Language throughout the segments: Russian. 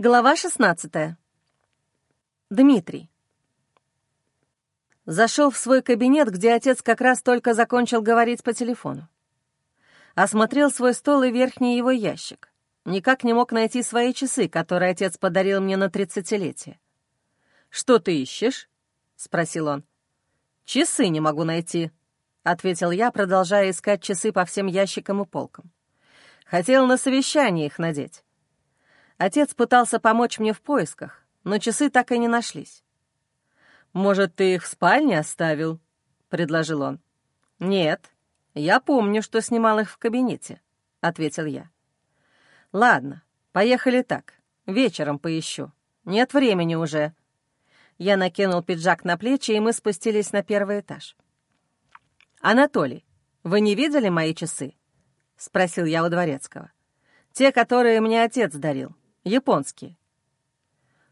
Глава 16. Дмитрий. Зашел в свой кабинет, где отец как раз только закончил говорить по телефону. Осмотрел свой стол и верхний его ящик. Никак не мог найти свои часы, которые отец подарил мне на тридцатилетие. «Что ты ищешь?» — спросил он. «Часы не могу найти», — ответил я, продолжая искать часы по всем ящикам и полкам. Хотел на совещание их надеть. Отец пытался помочь мне в поисках, но часы так и не нашлись. «Может, ты их в спальне оставил?» — предложил он. «Нет, я помню, что снимал их в кабинете», — ответил я. «Ладно, поехали так. Вечером поищу. Нет времени уже». Я накинул пиджак на плечи, и мы спустились на первый этаж. «Анатолий, вы не видели мои часы?» — спросил я у Дворецкого. «Те, которые мне отец дарил японские».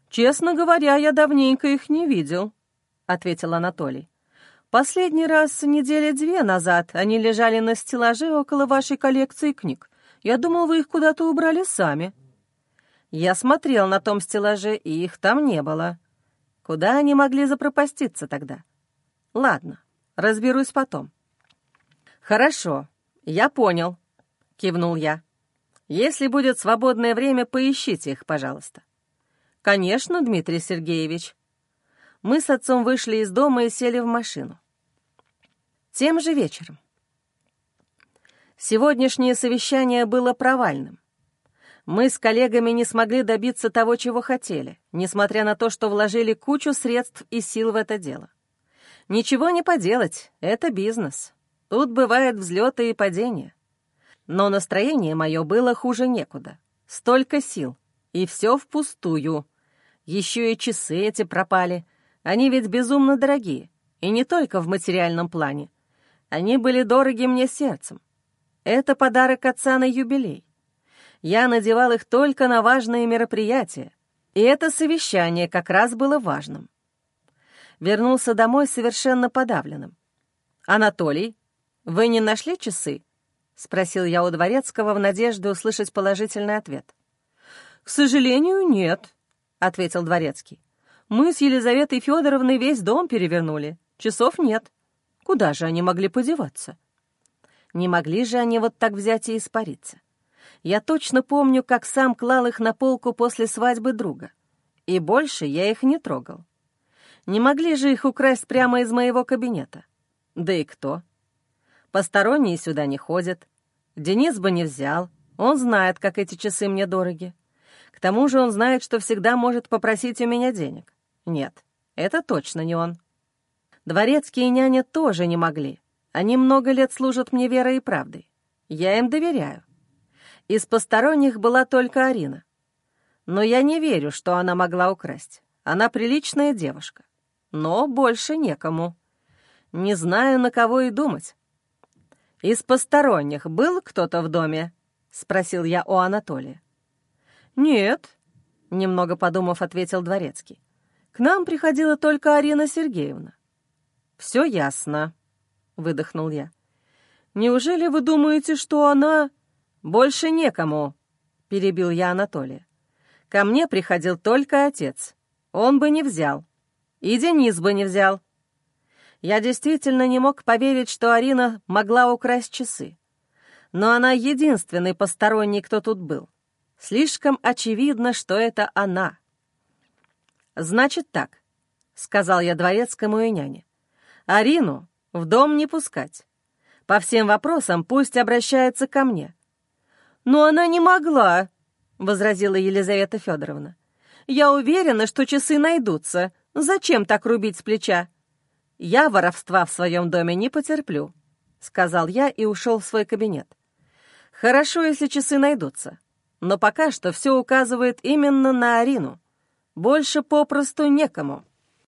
«Честно говоря, я давненько их не видел», — ответил Анатолий. «Последний раз недели две назад они лежали на стеллаже около вашей коллекции книг. Я думал, вы их куда-то убрали сами». Я смотрел на том стеллаже, и их там не было. Куда они могли запропаститься тогда? Ладно, разберусь потом. «Хорошо, я понял», — кивнул я. Если будет свободное время, поищите их, пожалуйста». «Конечно, Дмитрий Сергеевич». Мы с отцом вышли из дома и сели в машину. Тем же вечером. Сегодняшнее совещание было провальным. Мы с коллегами не смогли добиться того, чего хотели, несмотря на то, что вложили кучу средств и сил в это дело. Ничего не поделать, это бизнес. Тут бывают взлеты и падения. Но настроение мое было хуже некуда. Столько сил, и все впустую. Еще и часы эти пропали. Они ведь безумно дорогие, и не только в материальном плане. Они были дороги мне сердцем. Это подарок отца на юбилей. Я надевал их только на важные мероприятия, и это совещание как раз было важным. Вернулся домой совершенно подавленным. «Анатолий, вы не нашли часы?» — спросил я у Дворецкого в надежде услышать положительный ответ. «К сожалению, нет», — ответил Дворецкий. «Мы с Елизаветой Федоровной весь дом перевернули. Часов нет. Куда же они могли подеваться?» Не могли же они вот так взять и испариться. Я точно помню, как сам клал их на полку после свадьбы друга. И больше я их не трогал. Не могли же их украсть прямо из моего кабинета. Да и кто? Посторонние сюда не ходят. Денис бы не взял. Он знает, как эти часы мне дороги. К тому же он знает, что всегда может попросить у меня денег. Нет, это точно не он. Дворецкие и няня тоже не могли. Они много лет служат мне верой и правдой. Я им доверяю. Из посторонних была только Арина. Но я не верю, что она могла украсть. Она приличная девушка. Но больше некому. Не знаю, на кого и думать. «Из посторонних был кто-то в доме?» — спросил я у Анатолия. «Нет», — немного подумав, ответил Дворецкий. «К нам приходила только Арина Сергеевна». «Все ясно», — выдохнул я. «Неужели вы думаете, что она...» «Больше некому», — перебил я Анатолия. «Ко мне приходил только отец. Он бы не взял. И Денис бы не взял. Я действительно не мог поверить, что Арина могла украсть часы. Но она единственный посторонний, кто тут был. Слишком очевидно, что это она. «Значит так», — сказал я дворецкому и няне. «Арину в дом не пускать. По всем вопросам пусть обращается ко мне». «Но она не могла», — возразила Елизавета Федоровна. «Я уверена, что часы найдутся. Зачем так рубить с плеча?» «Я воровства в своем доме не потерплю», — сказал я и ушел в свой кабинет. «Хорошо, если часы найдутся, но пока что все указывает именно на Арину. Больше попросту некому».